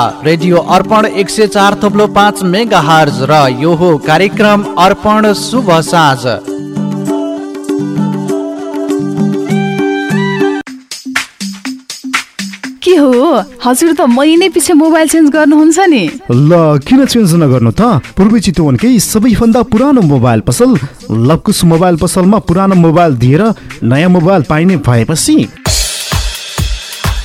Radio अर्पण एक सय चार थप्लो पाँच मेगा हर्ज र यो हो कार्यक्रम अर्पण शुभ साँझ। के हो? हजुर त महिनै पछि मोबाइल चेन्ज गर्नुहुन्छ नि। ल किन चेन्ज नगर्नु त? पूर्वी चितवनकै सबैभन्दा पुरानो मोबाइल पसल लकुस मोबाइल पसलमा पुरानो मोबाइल दिएर नयाँ मोबाइल पाइने भएपछि।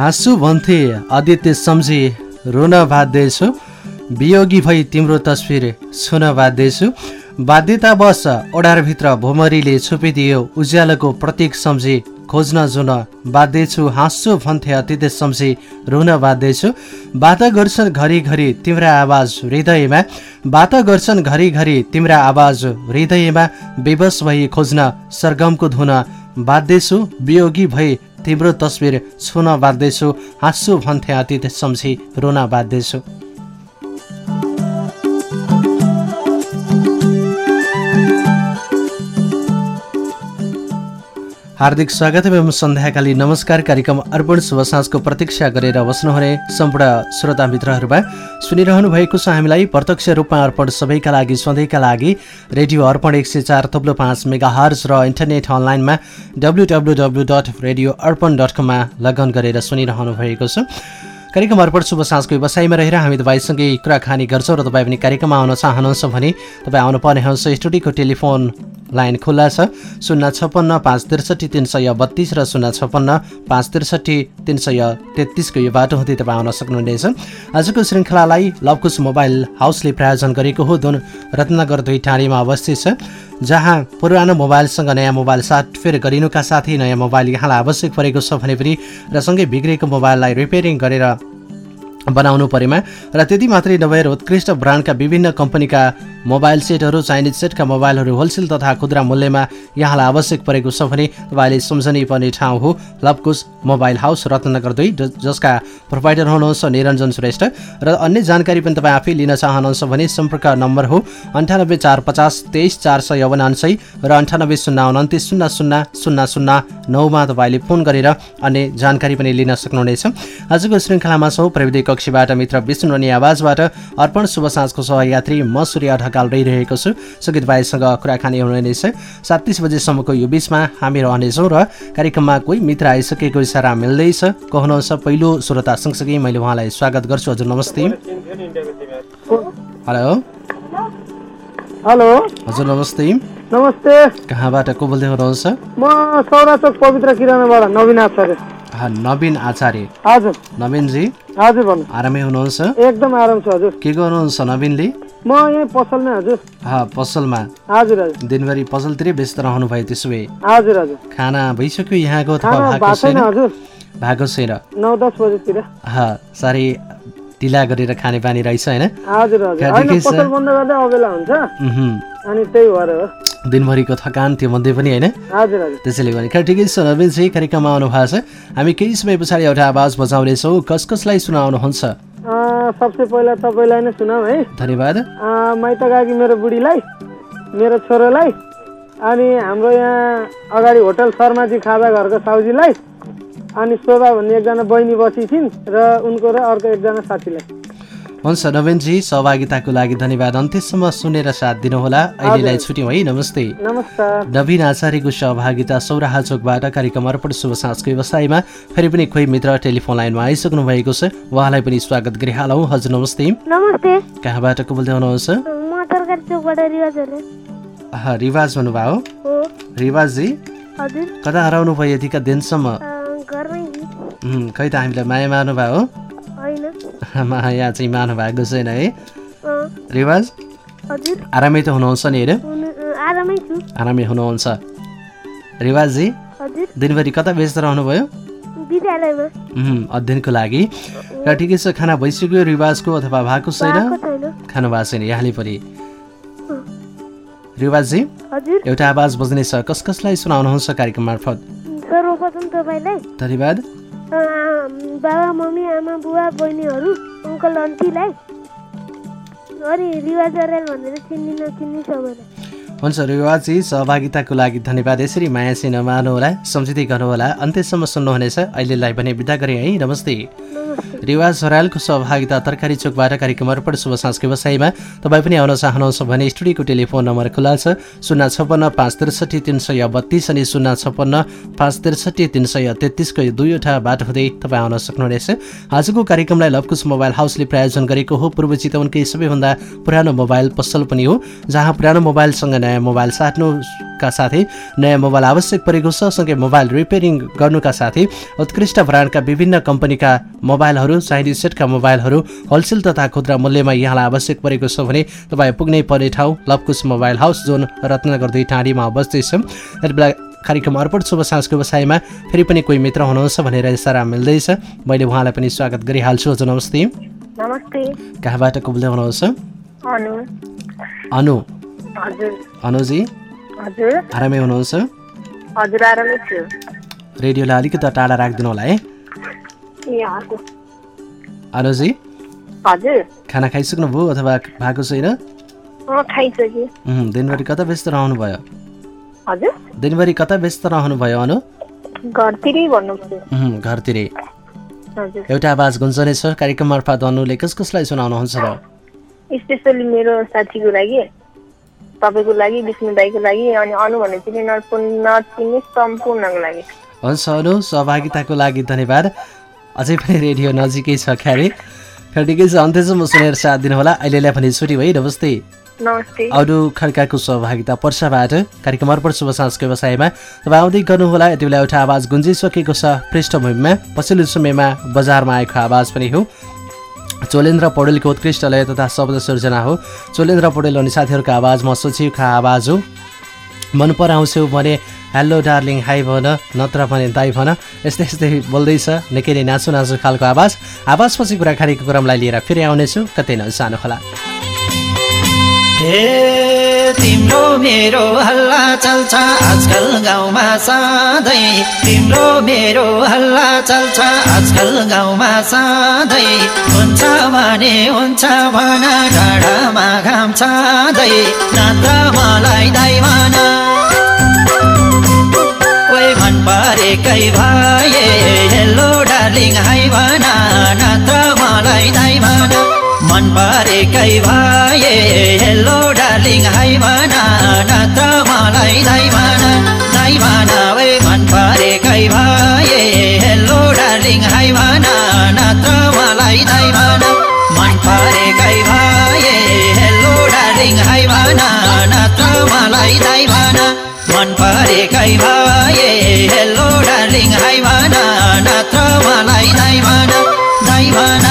हाँसु भन्थे आदित्य सम्झी रुन बाध्दैछु। वियोगी भई तिम्रो तस्विर छुन बाध्दैछु। बाध्यतावश ओडारभित्र भोमरीले छुपिदियो उज्यालोको प्रतीक सम्झी। खोज्न जुन बाध्दैछु हाँस्छु भन्थे अतिथि सम्झी रुन बाध्दैछु। बात गर्छन् घरिघरि तिम्रा आवाज हृदयमा। बात गर्छन् घरिघरि तिम्रा आवाज हृदयमा। विवश भई खोज्न सरगमको धुन बाध्दैछु। वियोगी भई तिम्रो तस्विर छुन बाध्दैछु हाँस्छु भन्थे अतीत सम्झी रुन बाध्दैछु। हार्दिक स्वागत एवं सन्ध्याकाली नमस्कार कार्यक्रम अर्पण शुभ साँझको प्रतीक्षा गरेर बस्नुहुने सम्पूर्ण श्रोता मित्रहरूमा सुनिरहनु भएको छ हामीलाई। प्रत्यक्ष रूपमा अर्पण सबैका लागि सधैँका लागि रेडियो अर्पण एक सय चार थप्लो पाँच मेगा हर्स र इन्टरनेट अनलाइनमा W dot radio Arpan dot कममा लगन गरेर सुनिरहनु भएको छ। कार्यक्रम अर्पण शुभ साँझको व्यवसायमा रहेर हामी तपाईँसँगै कुराकानी गर्छौँ र तपाईँ पनि कार्यक्रममा आउन चाहनुहुन्छ भने तपाईँ आउनुपर्ने हुन्छ स्टुडियोको टेलिफोन लाइन खुल्ला छ। शून्य छप्पन्न पाँच त्रिसठी तिन सय बत्तिस र शून्य छप्पन्न पाँच त्रिसठी तिन सय तेत्तिसको यो बाटो हुँदै तपाईँ आउन सक्नुहुनेछ। आजको श्रृङ्खलालाई लवकुश मोबाइल हाउसले प्रायोजन गरेको हो जुन रत्नगर दुई टाढीमा अवस्थित छ। जहाँ पुरानो मोबाइलसँग नयाँ मोबाइल साटफेर गरिनुका साथै नयाँ मोबाइल यहाँलाई आवश्यक परेको छ भने पनि र सँगै बिग्रेको मोबाइललाई रिपेयरिङ गरेर बनाउनु परेमा। र त्यति मात्रै नभएर उत्कृष्ट ब्रान्डका विभिन्न कम्पनीका मोबाइल सेटहरू चाइनिज सेटका मोबाइलहरू होलसेल तथा खुद्रा मूल्यमा यहाँलाई आवश्यक परेको छ भने तपाईँले सम्झनै पर्ने ठाउँ हो। लभकुश मोबाइल हाउस रत्नगर दुई जसका प्रोभाइडर हुनुहुन्छ निरञ्जन श्रेष्ठ। र अन्य जानकारी पनि तपाईँ आफै लिन चाहनुहुन्छ भने सम्पर्क नम्बर हो अन्ठानब्बे चार पचास तेइस चार सय उनान्सय र अन्ठानब्बे शून्य उन्तिस शून्य शून्य शून्य शून्य नौमा तपाईँले फोन गरेर अन्य जानकारी पनि लिन सक्नुहुनेछ। आजको श्रृङ्खलामा छौँ प्रविधि कक्षीबाट मित्र विष्णु अनि आवाजबाट। अर्पण शुभ साँझको सहयात्री म सूर्य ढकाल रहिरहेको छु। सङ्गीत भाइसँग कुराकानी हुनेछ सात तिस बजेसम्मको यो बिचमा हामी रहनेछौँ र कार्यक्रममा कोही मित्र आइसकेको इसारा मिल्दैछ। को हुनुहुन्छ पहिलो श्रोता सँगसँगै मैले उहाँलाई स्वागत गर्छु। हजुर नमस्ते। हेलो। हेलो। हजुर नमस्ते नमस्ते। कहाँबाट को बोल्दै हुनुहुन्छ? म सौराचोक पवित्र किरानाबाट नवीन आचार्य। हा, नवीन आचार्य। हजुर। नवीनजी? हजुर भन्नु आरामै हुनुहुन्छ? एकदम आराम छ हजुर। के गर्नुहुन्छ नवीनले? म यहीँ पसलमै हजुर। हा पसलमा। हजुर हजुर। दिनभरि पसलतिरै व्यस्त रहनु भयो त्यसो भए। हजुर हजुर। खाना भइसक्यो यहाँको भएको छैन? भएको छैन। नौ दस बजेतिर। साह्रै ढिला गरेर खाने बानी रहेछ होइन। अनि त्यही भएर हो। दिनभरिको थकान त्यो मध्ये पनि होइन? त्यसैले भने खै ठिकै छ चाहिँ कार्यक्रममा आउनु भएको छ? हामी केही समय पछाडि एउटा आवाज बजाउनेछौँ। कस कसलाई सुनाउनुहुन्छ? सबसे पहिला तपाईँलाई नै सुनाऊ है। धन्यवाद। माइत गएकी मेरो बुढीलाई मेरो छोरोलाई अनि हाम्रो यहाँ अगाडि होटल शर्माजी खाजा घरको साउजीलाई। अनि शोभा भन्ने एकजना बहिनी बसी छिन् र उनको र अर्को एकजना साथीलाई। हुन्छ नवीनजी सहभागिताको लागि धन्यवाद। अन्त्यसम्म सुनेर साथ दिनुहोला। अहिलेलाई छुट्यौँ है नमस्ते। नमस्कार। नवीन आचार्यको सहभागिता सौराहा चोकबाट कार्यक्रम अर्पण शुभ साँझको व्यवसायमा फेरि पनि कोही मित्र टेलिफोन लाइनमा आइसक्नु भएको छ। उहाँलाई पनि स्वागत गरिहालौँ। हजुर नमस्ते। नमस्ते। कहाँबाट को बोल्दै हुनुहुन्छ म तरकारी चोकबाट रिवाज रिवाज भन्नुभयो। हजुर। कता हराउनु भयो यतिका दिनसम्म? खै त हामीलाई माया मार्नुभयो? हो होइन। माया चाहिँ मार्नु भएको छैन है। रिवाज? आरामै त हुनुहुन्छ नि होइन अँ, आरामै हुनुहुन्छ। हजुर। दिनभरि कता व्यस्त रहनुभयो? अध्ययनको लागि। र ठिकै छ खाना भइसक्यो रिवाजको अथवा भएको छैन? खानु भएको छैन यहाँले पनि। हजुर। एउटा आवाज बज्नेछ। कस कसलाई सुनाउनुहुन्छ कार्यक्रम मार्फत? सर्वप्रथम तपाईँलाई। धन्यवाद। बाबा मम्मी आमा बुवा बहिनीहरू अङ्कल आन्टीलाई। अनि रिवाज अर्याल भनेर चिन्ने नचिन्ने सबैलाई हुन्छ रिवाजी सहभागिताको लागि धन्यवाद। यसरी मायासी नमार्नुहोला सम्झिँदै गर्नुहोला। अन्त्यसम्म सुन्नुहुनेछ। अहिलेलाई भने बिदा गरेँ है। नमस्ते। रिवाज हरालको सहभागिता तरकारी चोकबाट कार्यक्रम अर्पण शुभ साँझको व्यवसायमा। तपाईँ पनि आउन चाहनुहुन्छ भने स्टुडियोको टेलिफोन नम्बर खुला छ। शून्य छप्पन्न पाँच त्रिसठी तिन सय बत्तिस अनि शून्य छप्पन्न पाँच त्रिसठी तिन सय तेत्तिसको दुईवटा बाटो हुँदै तपाईँ आउन सक्नुहुनेछ। आजको कार्यक्रमलाई लभकुश मोबाइल हाउसले प्रायोजन गरेको हो। पूर्व चितवनकै सबैभन्दा पुरानो मोबाइल पसल पनि हो जहाँ पुरानो मोबाइलसँग नयाँ मोबाइल साट्नुका साथै नयाँ मोबाइल आवश्यक परेको छ। सँगै मोबाइल रिपेयरिङ गर्नुका साथै उत्कृष्ट ब्रान्डका विभिन्न कम्पनीका मोबाइलहरू चाहिने सेटका मोबाइलहरू होलसेल तथा खुद्रा मूल्यमा यहाँलाई आवश्यक परेको छ भने तपाईँ पुग्नै पर्ने ठाउँ Lavkush mobile house John Ratnagar दुई टाँडीमा अवस्थित छ। यति बेला कार्यक्रम अर्पण शुभ साँझको व्यवसायमा फेरि पनि कोही मित्र हुनुहुन्छ भनेर इसारा मिल्दैछ। मैले उहाँलाई पनि स्वागत गरिहाल्छु। हजुर नमस्ते। नमस्ते। कहाँबाट को बोल्दै हुनुहुन्छ? अनु। अनुजी। आरामै हुनुहुन्छ? हजुर आरामै छु। रेडियोलाई अलिकति टाढा राखिदिनु होला है। ए हजुर। अनुजी हजुर। खाना खाइसक्नुभयो अथवा भएको छैन? दिनभरि कता व्यस्त रहनुभयो? हजुर। दिनभरि कता व्यस्त रहनुभयो अनु? घरतिरै भन्नु पऱ्यो उम्, घरतिरै। हजुर। एउटा आवाज गुन्जने छ कार्यक्रम मार्फत अनुले कस कसलाई सुनाउनुहुन्छ र? स्पेसली मेरो साथीको लागि तपाईँको लागि विष्णु दाईको लागि अनि अनु चिने नचिन् नचिन्ने सम्पूर्णको लागि। हुन्छ अनु सहभागिताको लागि धन्यवाद। अझै पनि रेडियो नजिकै छ ख्यारे खै ठिकै छ? अन्त्यसम्म सुनेर साथ दिनुहोला अहिलेलाई पनि छुट्टी है नमस्ते। अरू खड्काको सहभागिता पर्साबाट कार्यक्रम अर्पण शुभ साँझको व्यवसायमा। तपाईँ आउँदै गर्नुहोला यति बेला एउटा आवाज गुन्जिसकेको छ पृष्ठभूमिमा। पछिल्लो समयमा बजारमा आएको आवाज पनि हो। चोलेन्द्र पौडेलको उत्कृष्ट लय तथा शब्द सृजना हो। चोलेन्द्र पौडेल अनि साथीहरूको आवाज म सचिवका आवाज हो। मन पराउँछौ भने हेलो डार्लिङ हाई भन नत्र भने दाई भन। यस्तै यस्तै बोल्दैछ। निकै नै नाचु नाचु खालको आवाज। आवाजपछि कुराकानीको क्रमलाई लिएर फेरि आउनेछु। कतै नजानु होला। तिम्रो मेरो हल्ला चल्छ आजकल गाउँमा सधैँ। तिम्रो मेरो हल्ला चल्छ आजकल गाउँमा सधैँ। हुन्छ भने हुन्छ भन डाँडामा घाम छँदै नत्र मलाई दाइ भन कोही मन परेकै भए हेलो डार्लिङ हाई भन नत्र मलाई दाइ भन मन परेकै भए हेलो डार्लिङ हाई भन नत्र मलाई दाइ भन दाइ भन ओए मन परेकै भए हेलो डार्लिङ हाई भन नत्र मलाई दाइ भन मन परेकै हाई भन नत्र मलाई दाइ भन। मन परेकै भए हेलो डार्लिङ हाई भन नत्र मलाई दाइ भन दाइ भन।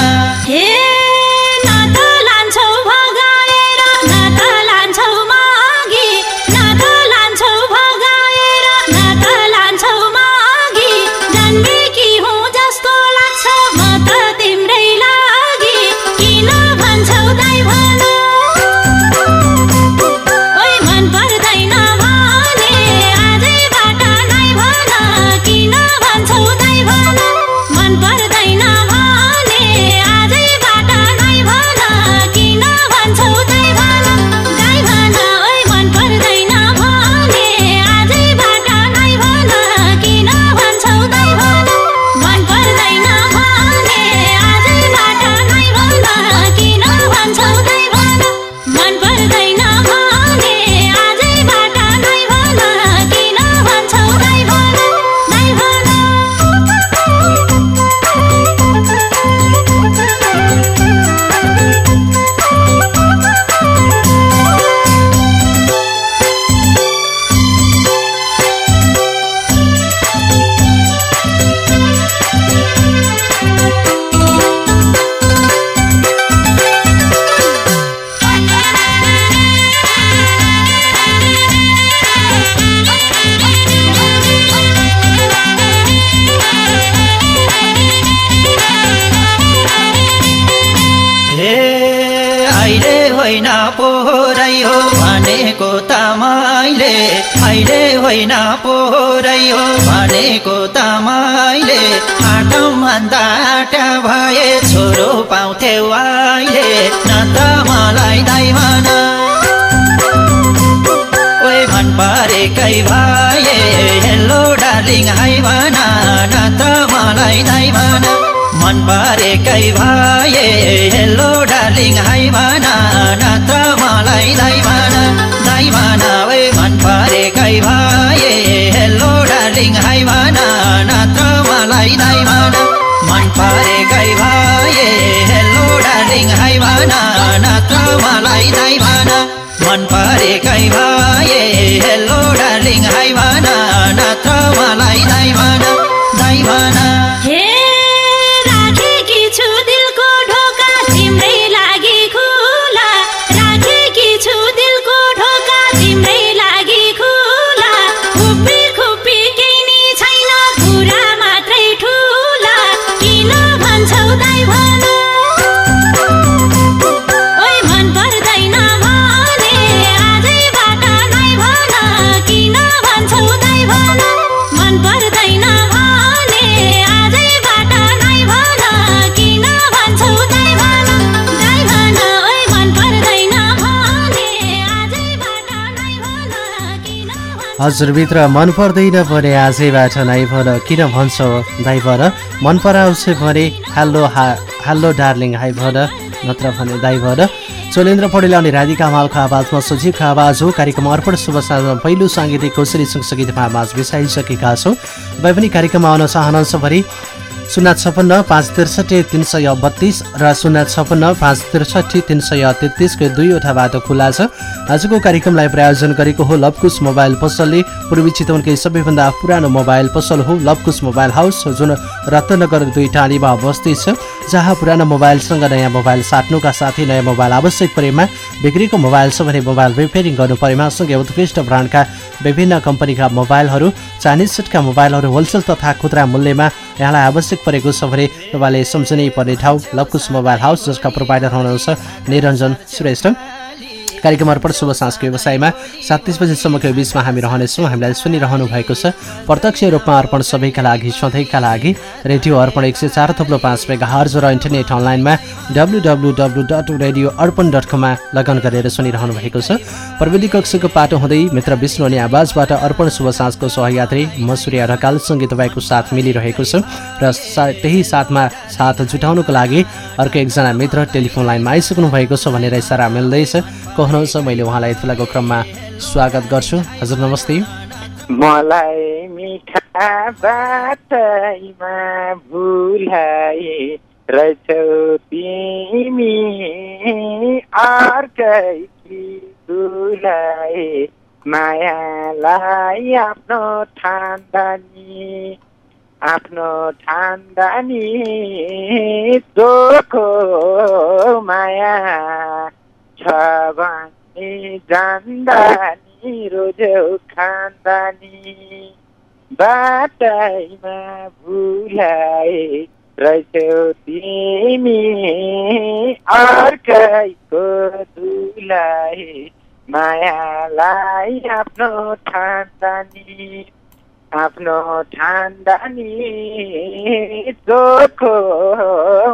परेकै भए हेलो डार्लिङ हाई भन नत्र मलाई दाइ भन मन परेकै भए हेलो डार्लिङ हाई भन नत्र मलाई दाइ भन दाइ भन मन परेकै भए हेलो डार्लिङ हाई भन नत्र मलाई दाइ भन मन परेकै भए हेलो डार्लिङ हाई भन नत्र मलाई दाइ भन मन परेकै भए हेलो डार्लिङ हाई भन नत्र मलाई दाइ भन दाइ भन हे राखेकी छु दिलको ढोका तिम्रै लागि खुला। राखेकी छु दिलको ढोका तिम्रै लागि खुला। खुपी खुपी केही छैन कुरा मात्रै ठुला। किन भन्छौ दाइ भन हजुरभित्र मन पर्दैन भने आजैबाट नै भन। किन भन्छौ? दाइ भन मन पराउँछ भने हाल्लो हा हाल्लो डार्लिङ हाई भन। नत्र भने दाइ भन। चोलेन्द्र पौडेल अनि राधिका मालको आवाजमा सजीवको आवाज हो। कार्यक्रम अर्पण शुभ साँझमा पहिलो साङ्गीतिक कौशली सँगसँगै आवाज बिसाइसकेका छौँ। तपाईँ पनि कार्यक्रममा आउन चाहनुहुन्छ भने शून्य छपन्न पाँच त्रिसठी तिन सय बत्तिस र शून्य छपन्न पाँच त्रिसठी तिन सय तेत्तिसको दुईवटा बाटो खुला छ। आजको कार्यक्रमलाई प्रायोजन गरेको हो लभकुश मोबाइल पसलले। पूर्वी चितवनकै सबैभन्दा पुरानो मोबाइल पसल हो लभकुश मोबाइल हाउस जुन रत्नगर दुई टाढीमा अवस्थित छ जहाँ पुरानो मोबाइलसँग नयाँ मोबाइल साट्नुका साथै नयाँ मोबाइल आवश्यक परेमा बिग्रेको मोबाइल छ भने मोबाइल रिपेयरिङ गर्नु परेमा सँगै उत्कृष्ट ब्रान्डका विभिन्न कम्पनीका मोबाइलहरू चाइनिज सेटका मोबाइलहरू होलसेल तथा खुद्रा मूल्यमा यहाँलाई आवश्यक परेको छ भने तपाईँले सम्झनै पर्ने ठाउँ लकुस मोबाइल हाउस जसका प्रोभाइडर हुनुहुन्छ निरञ्जन श्रेष्ठ कार्यक्रम अर्पण शुभ सांस्कृतिक व्यवसायमा सात तिस बजीसम्मको बिचमा हामी रहनेछौँ। हामीलाई सुनिरहनु भएको छ प्रत्यक्ष रूपमा अर्पण सबैका लागि सधैँका लागि रेडियो अर्पण एक सय चार थप्लो पाँच मेगा हर्ज र इन्टरनेट अनलाइनमा W W W dot radio Arpan dot कममा लगन गरेर सुनिरहनु भएको छ। प्रविधि कक्षको पाटो हुँदै मित्र विष्णु अनि आवाजबाट अर्पण शुभ साँझको सहयात्री म सूर्य ढकालसँगै तपाईँको साथ मिलिरहेको छ र त्यही साथमा साथ जुटाउनुको लागि अर्को एकजना मित्र टेलिफोन लाइनमा आइसक्नु भएको छ भनेर इसारा मिल्दैछ। को हुनुहुन्छ? मैले उहाँलाई यति बेलाको क्रममा स्वागत गर्छु। हजुर नमस्ते। मलाई मिठा बाटैमा भुलाए रहेछौ तिमी। अर्कै कि भुलाए मायालाई आफ्नो ठान्दानी आफ्नो ठान्दानी जोको माया छ भने रोजौ खान्दानी। बाटैमा भुलाए रहेछौ तिमी। अर्कैको दुलाए मायालाई आफ्नो ठान्दानी। आफ्नो ठान्दानी चोखो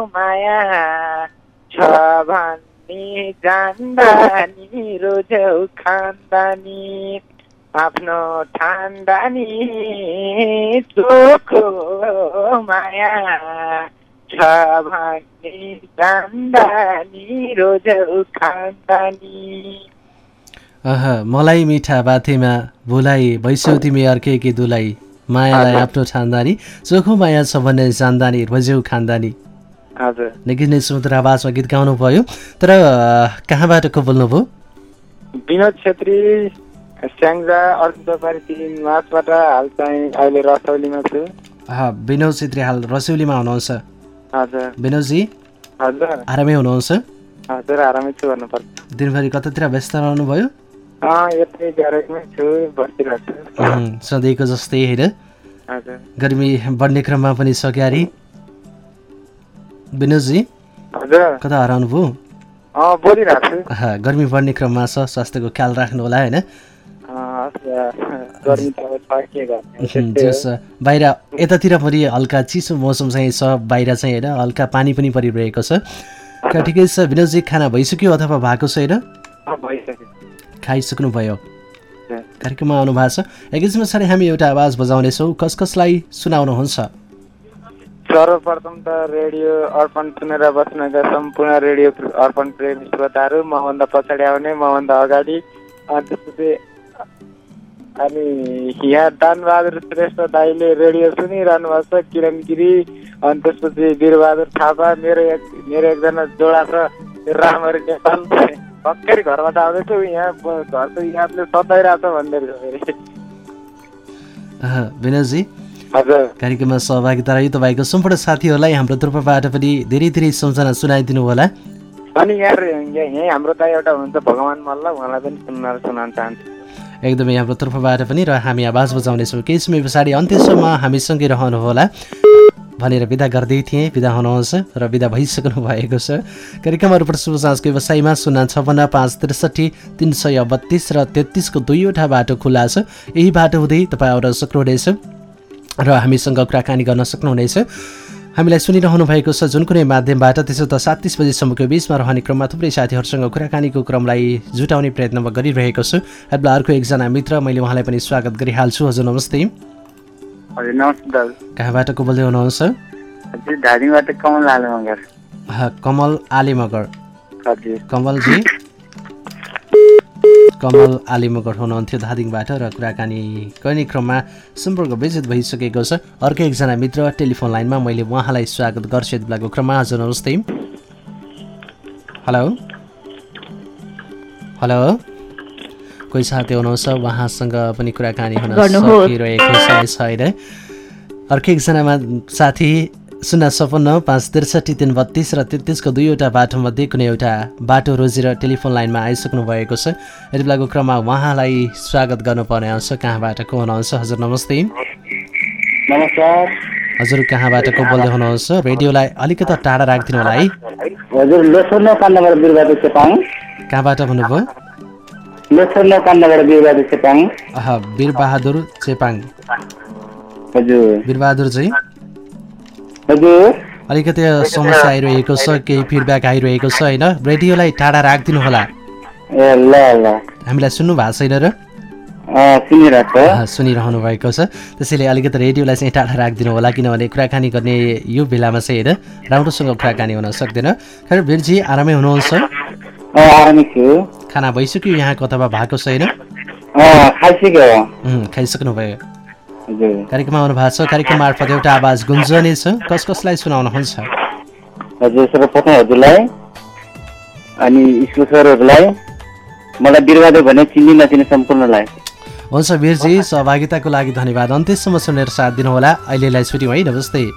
माया। छ जान्दा नि रोजौ खान्दानी आफ्नो ठान्दानी चोखो माया छ भन्ने जान्दा नि रोजौ खान्दानी। अह मलाई मिठा बाथेमा भुलाइ भैसौ तिमी अर्कै कि दुलाई? मायालाई आफ्नो ठान्दानी चोखो माया छ भन्ने जान्दानी रोजेउ खान्दानी। निकै नै सुन्दर आवाजमा गीत गाउनु भयो तर कहाँबाट को बोल्नुभयो? विनोद छेत्री स्याङ्जा अर्जुन व्यापारी तिन मासबाट हाल चाहिँ अहिले रसौलीमा छु। विनोद छेत्री हाल रसौलीमा हुनुहुन्छ। हजुर। विनोदजी? हजुर। आरामै हुनुहुन्छ? हजुर आरामै छु भन्नुपर्छ। दिनभरि कतातिर व्यस्त रहनुभयो? सधैँको जस्तै होइन गर्मी बढ्ने क्रममा पनि छ क्यारी विनोदजी? कता हराउनु भयो? अँ बोलिरहेको छु। आहा, गर्मी बढ्ने क्रममा छ स्वास्थ्यको ख्याल राख्नु होला होइन? छ। बाहिर यतातिर पनि हल्का चिसो मौसम चाहिँ छ बाहिर चाहिँ होइन हल्का पानी पनि परिरहेको छ। ठिकै छ विनोदजी खाना भइसक्यो अथवा भएको छैन अँ, भइसक्यो। खाइसक्नु भयो। ए, कार्यक्रममा आउनु भएको छ एकैछिन पछाडि हामी एउटा आवाज बजाउनेछौँ। कस कसलाई सुनाउनुहुन्छ? सर्वप्रथम त रेडियो अर्पण सुनेर बस्नुका सम्पूर्ण रेडियो अर्पण प्रेमी श्रोताहरू मभन्दा पछाडि आउने मभन्दा अगाडि। त्यसपछि अनि यहाँ दानबहादुर श्रेष्ठ दाईले रेडियो सुनिरहनु भएको छ किरण गिरी। अनि त्यसपछि वीरबहादुर थापा मेरो एक मेरो एकजना जोडा छ रामहरि नेपाल भर्खरै घरबाट आउँदैछु यहाँ घरको यहाँले सताइरहेको छ भन्दै रहेछ फेरि। हजुर कार्यक्रममा सहभागिता रह्यो तपाईँको सम्पूर्ण साथीहरूलाई हाम्रो तर्फबाट पनि धेरै धेरै सम्झना सुनाइदिनु होला। अनि यहाँ हाम्रो दाई एउटा हुनुहुन्छ भगवान् मल्ल उहाँलाई पनि सुन्न सुनाउन चाहन्छु। एकदमै हाम्रो तर्फबाट पनि र हामी आवाज बजाउनेछौँ केही समय पछाडि अन्त्यसम्म हामीसँगै रहनुहोला भनेर विदा गर्दै थिएँ। विदा हुनुहुन्छ र विदा भइसक्नु भएको छ। कार्यक्रम अर्पण साँझको व्यवसायमा शून्य छपन्न पाँच त्रिसठी तिन सय बत्तिस र तेत्तिसको दुईवटा बाटो खुल्ला छ। यही बाटो हुँदै तपाईँ आउन सक्नुहुनेछ। र हामीसँग कुराकानी गर्न सक्नुहुनेछ। हामीलाई सुनिरहनु भएको छ जुन कुनै माध्यमबाट त्यसो त सात तिस बजीसम्मको बिचमा रहने क्रममा थुप्रै साथीहरूसँग कुराकानीको क्रमलाई जुटाउने प्रयत्न म गरिरहेको छु। अहिले अर्को एकजना मित्र मैले उहाँलाई पनि स्वागत गरिहाल्छु। हजुर नमस्ते। कहाँबाट को बोल्दै हुनुहुन्छ कमल आले मगर कमलजी? कमल आले मगर हुनुहुन्थ्यो धादिङबाट र कुराकानी गर्ने क्रममा सम्पर्क विजित भइसकेको छ। अर्को एकजना मित्र टेलिफोन लाइनमा मैले उहाँलाई स्वागत गर्छु। यति बेलाको क्रममा हजुर नमस्ते। हेलो। हेलो। कोही साथी हुनुहुन्छ? उहाँसँग पनि कुराकानी हुन सकिरहेको छैन? अर्को एकजनामा साथी शून्य सपन्न पाँच त्रिसठी तिन बत्तिस र तेत्तिसको दुईवटा बाटोमध्ये कुनै एउटा बाटो रोजेर टेलिफोन लाइनमा आइसक्नु भएको छ। यति बेलाको क्रममा उहाँलाई स्वागत गर्नुपर्ने आउँछ कहाँबाट को हुनुहुन्छ? हजुर नमस्ते। नमस्कार। हजुर कहाँबाट को बोल्दै हुनुहुन्छ? रेडियोलाई अलिकति टाढा राखिदिनु होला है। बिरबहादुर कहाँबाट भन्नुभयो? बिरबहादुर चेपाङ वीरबहादुर चाहिँ अलिकति समस्या आइरहेको छ केही फिडब्याक आइरहेको छ होइन? रेडियोलाई टाढा राखिदिनु होला। हामीलाई सुन्नु भएको छैन र? सुनिरहनु भएको छ। त्यसैले अलिकति रेडियोलाई चाहिँ टाढा राखिदिनु होला किनभने कुराकानी गर्ने यो बेलामा चाहिँ होइन राम्रोसँग कुराकानी हुन सक्दैन। खैर वीरजी आरामै हुनुहुन्छ? खाना भइसक्यो यहाँको अथवा भएको छैन अँ, कार्यक्रममा आउनु भएको छ। कार्यक्रम मार्फत एउटा आवाज गुन्जने छ। कस कसलाई सुनाउनुहुन्छ? हजुर सर्वप्रथम हजुरलाई अनि स्कुल सरहरूलाई मलाई बिरबहादुर भने चिन्ने नचिने सम्पूर्णलाई हुन्छ वीरजी सहभागिताको लागि धन्यवाद। अन्त्यसम्म सुनेर साथ दिनुहोला। अहिलेलाई छुट्यौँ है। नमस्ते।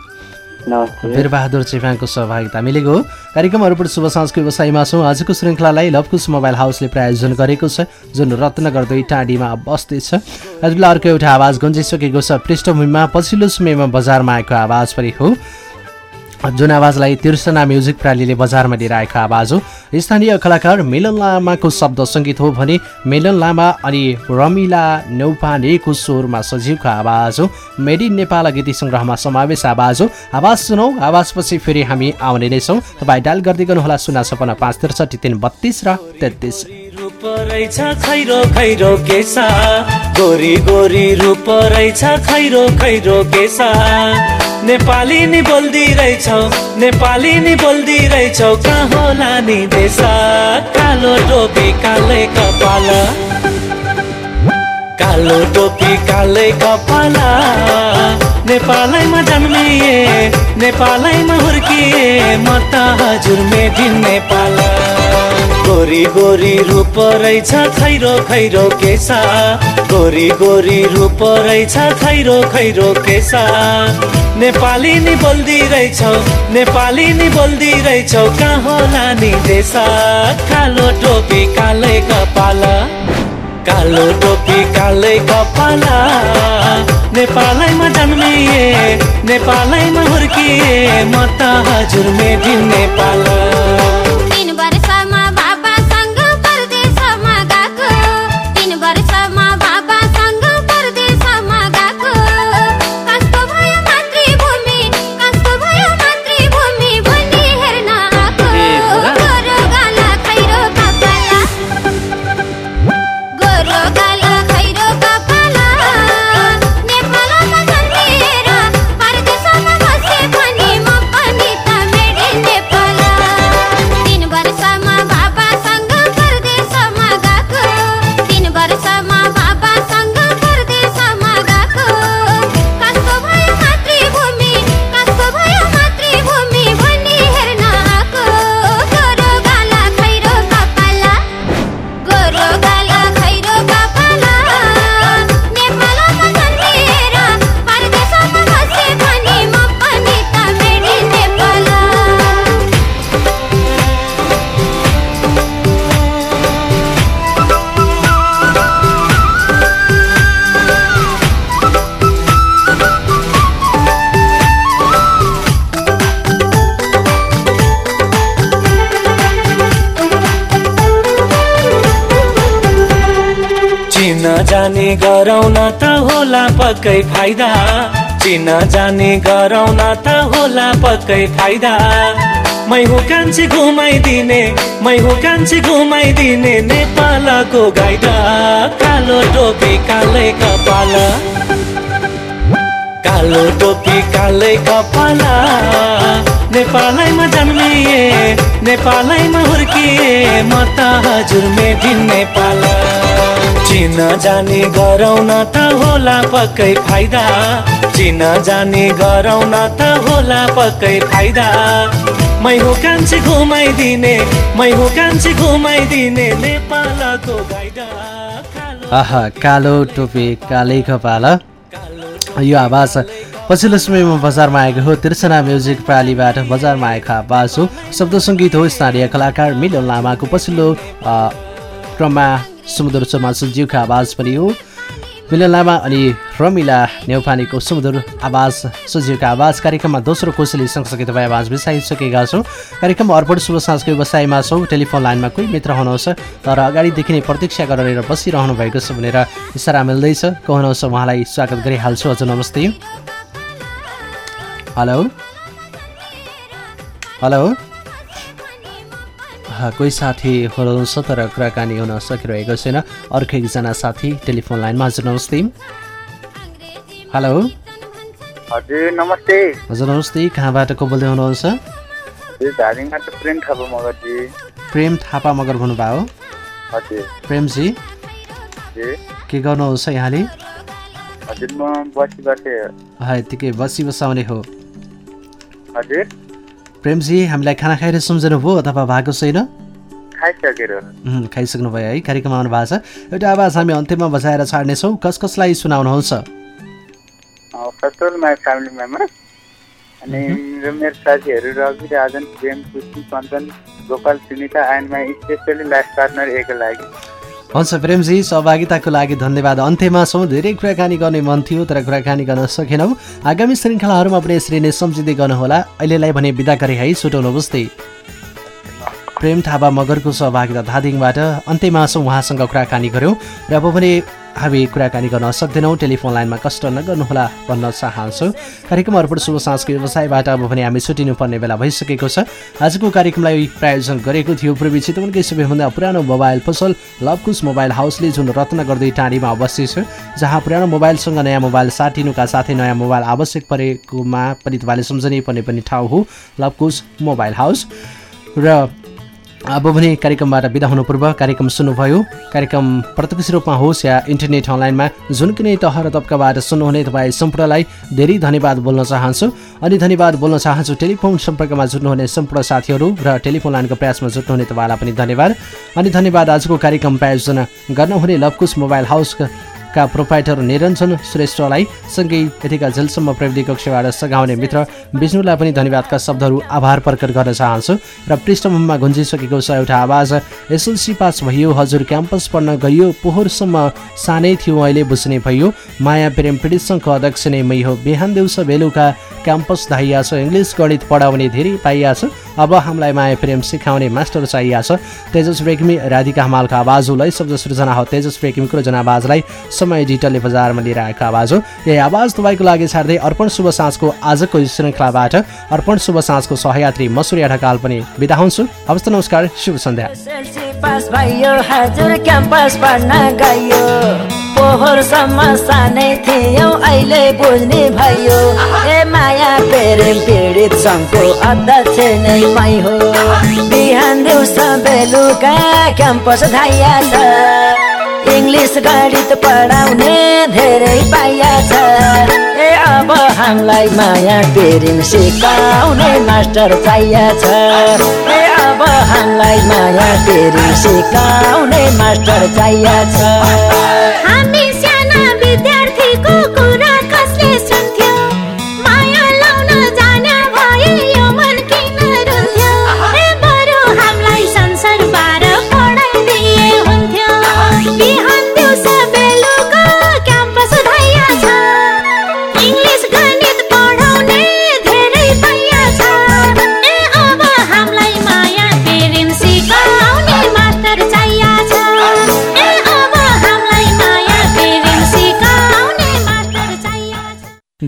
वीरबहादुर चेपाङको सहभागिता मिलेको कार्यक्रम अर्पण शुभ साँझको व्यवसायमा छौँ। आजको श्रृङ्खलालाई लभकुश मोबाइल हाउसले प्रायोजन गरेको छ जुन रत्नगर दुई टाँडीमा अवस्थित छ यति बेला अर्को एउटा आवाज गुन्जिसकेको छ पृष्ठभूमिमा पछिल्लो समयमा बजारमा आएको आवाज पनि हो। जुन आवाजलाई तिर्सना म्युजिक प्रालीले बजारमा लिएर आएको आवाज हो। स्थानीय कलाकार मिलन लामाको शब्द सङ्गीत हो भने मिलन लामा अनि रमिला नेउपानेको स्वरमा सजीवको आवाज हो। मेड इन नेपाल गीती सङ्ग्रहमा समावेश आवाज हो। आवाज सुनौ आवाजपछि फेरि हामी आउने नै छौँ। तपाईँ डायल गर्दै गर्नुहोला सुना सपना पाँच त्रिसठी तिन बत्तिस र तेत्तिस। नेपाली नि बोल्दी रहेछौ नेपाली नि बोल्दी रहेछौ कहाँ होला नि देशा? कालो टोपी कालै कपाल। कालो टोपी कालै कपाला नेपालैमा जन्मिए नेपालैमा हुर्किए म त हजुर मेदिन नेपाल। गोरी गोरी रूप रहेछ खैरो खैरो केसा। गोरी गोरी रूप रहेछ खैरो खैरो केसा। नेपाली नि बोल्दी रहेछौ नेपाली नि बोल्दी रहेछौ कहाँ होला नि देशा कालो टोपी कालै कपाल कालो टोपी कालै कपाला। नेपालैमा जन्मिए नेपालैमा हुर्किए। म त हजुर मेदिन नेपाल। गराउन त होला पक्कै फाइदा। चिन जाने गराउन त होला पक्कै फाइदा। मै हो कान्छी घुमाइदिने मै हो कान्छी घुमाइदिने नेपालको गाइडा। कालो टोपी कालै कपाल। कालो टोपी कालै कपाला। नेपालैमा जन्मिए नेपालैमा हुर्किए म त हजुर मेढिन नेपाल। चिन जाने गराउन त होला पक्कै फाइदा। चिन जाने गराउन त होला पक्कै फाइदा। मै हो कान्छी घुमाइदिने मै हो कान्छी घुमाइदिने नेपालको कालो आहा कालो टोपी कालै कपाल। यो आवाज पछिल्लो समयमा बजारमा आएको हो। तिर्सना म्युजिक प्रालीबाट बजारमा आएको आवाज हो। शब्द सङ्गीत हो। स्थानीय कलाकार मिलन लामाको पछिल्लो क्रममा सुमधुर शर्मा सुज्यूको आवाज पनि हो। मिलन लामा अनि रमिला नेउपानीको सुमधुर आवाज सुज्यूको आवाज कार्यक्रममा दोस्रो कोसेली सँगसँगै तपाईँ आवाज बिसाइसकेका छौँ। कार्यक्रममा अर्पण शुभ साँझको व्यवसायमा छौँ। टेलिफोन लाइनमा कोही मित्र हुनुहुन्छ तर अगाडिदेखि नै प्रतीक्षा गरेर बसिरहनु भएको छ भनेर इसारा मिल्दैछ। को हुनुहुन्छ? उहाँलाई स्वागत गरिहाल्छु। हजुर नमस्ते। हेलो। हेलो। कोही साथी हुनुहुन्छ तर कुराकानी हुन सकिरहेको छैन। अर्को एकजना साथी टेलिफोन लाइनमा हजुर नमस्ते। हेलो हजुर नमस्ते। हजुर नमस्ते। कहाँबाट को बोल्दै हुनुहुन्छ? प्रेम थापा मगर भन्नुभयो प्रेमजी के गर्नुहुन्छ यहाँले? हा, यत्तिकै बसी बसाउने हो। हजुर। प्रेमजी हामीलाई खाना खाएर सम्झनु भयो अथवा भएको छैन? खाइसक्नु भयो है कार्यक्रममा आउनु भएको छ। एउटा आवाज हामी अन्त्यमा बजाएर छाड्नेछौँ। कस कसलाई सुनाउनुहुन्छ? First all my family member. अनि मेरो साथीहरू Ravi Rajan Prem Kusi Kanchan Gopal Sunita and my specially life partner एकको लागि हुन्छ प्रेमजी सहभागिताको लागि धन्यवाद। अन्त्यमा छौँ धेरै कुराकानी गर्ने मन थियो तर कुराकानी गर्न सकेनौँ। आगामी श्रृङ्खलाहरूमा पनि यसरी नै सम्झिँदै गर्नुहोला। अहिलेलाई भने बिदा गरे है बस्दै प्रेम थापा मगरको सहभागिता धादिङबाट अन्त्यमा छौँ उहाँसँग कुराकानी गऱ्यौँ र अब भने हामी कुराकानी गर्न सक्दैनौँ। टेलिफोन लाइनमा कष्ट नगर्नुहोला भन्न चाहन्छु। कार्यक्रम अर्पण शुभ सांस्कृतिक व्यवसायबाट अब भने हामी छुटिनु पर्ने बेला भइसकेको छ। आजको कार्यक्रमलाई प्रायोजन गरेको थियो पूर्वी चितवनकै सबैभन्दा पुरानो मोबाइल पसल लभकुश मोबाइल हाउसले जुन रत्न गर्दै टाढीमा अवस्थित छ जहाँ पुरानो मोबाइलसँग नयाँ मोबाइल साटिनुका साथै नयाँ मोबाइल आवश्यक परेकोमा पनि तपाईँले सम्झनै पर्ने पनि ठाउँ हो लभकुश मोबाइल हाउस। र अब भने कार्यक्रमबाट बिदा हुनु पूर्व कार्यक्रम सुन्नुभयो। कार्यक्रम प्रत्यक्ष रूपमा होस् या इन्टरनेट अनलाइनमा जुन कुनै तह र तब्काबाट सुन्नुहुने तपाईँ सम्पूर्णलाई धेरै धन्यवाद बोल्न चाहन्छु। अनि धन्यवाद बोल्न चाहन्छु टेलिफोन सम्पर्कमा जुट्नुहुने सम्पूर्ण साथीहरू र टेलिफोन लाइनको प्रयासमा जुट्नुहुने तपाईँलाई पनि धन्यवाद। अनि धन्यवाद आजको कार्यक्रम प्रायोजन गर्नुहुने लभकुश मोबाइल हाउसका का प्रोपाइटर निरञ्जन श्रेष्ठलाई सँगै यतिका जेलसम्म प्रविधि कक्षबाट सघाउने मित्र विष्णुलाई पनि धन्यवादका शब्दहरू आभार प्रकट गर्न चाहन्छु र पृष्ठभूमिमा गुन्जिसकेको छ एउटा आवाज। एसएलसी पास भयो हजुर क्याम्पस पढ्न गइयो पोहोरसम्म सानै थियो अहिले बुझ्ने भयो। माया प्रेम पीडित सङ्घको अध्यक्ष नै मै हो। बिहान दिउँसो बेलुका क्याम्पस धाइया छ इङ्ग्लिस गणित पढाउने धेरै पाइया छ अब हामीलाई माया प्रेम सिकाउने मास्टर चाहिएको छ तेजस रेग्मी राधिका हमालको आवाज हो लय शब्द सृजना हो। तेजस रेग्मीको रचना आवाजलाई समय डिजिटलले बजारमा लिएर आएको आवाज हो। यही आवाज तपाईँको लागि छाड्दै अर्पण शुभ साँझको आजको श्रृङ्खलाबाट अर्पण शुभ साँझको सहयात्री मसुरिया ढकाल पनि बिदा हुन्छु। हवस् नमस्कार शुभ सन्ध्या। पोहोरसम्म सानै थियौ अहिले बुझ्ने भयो। ए माया प्रेम पीडित सङ्घको अध्यक्ष नै मै हो। बिहान दिउँसो बेलुका क्याम्पस धाइया छ इङ्ग्लिस गणित पढाउने धेरै पाइया छ। ए अब हामीलाई माया प्रेम सिकाउने मास्टर चाहिया छ। ए अब हामीलाई माया प्रेम सिकाउने मास्टर चाहिया छ। coco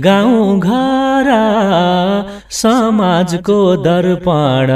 गाउँ घर समाजको दर्पण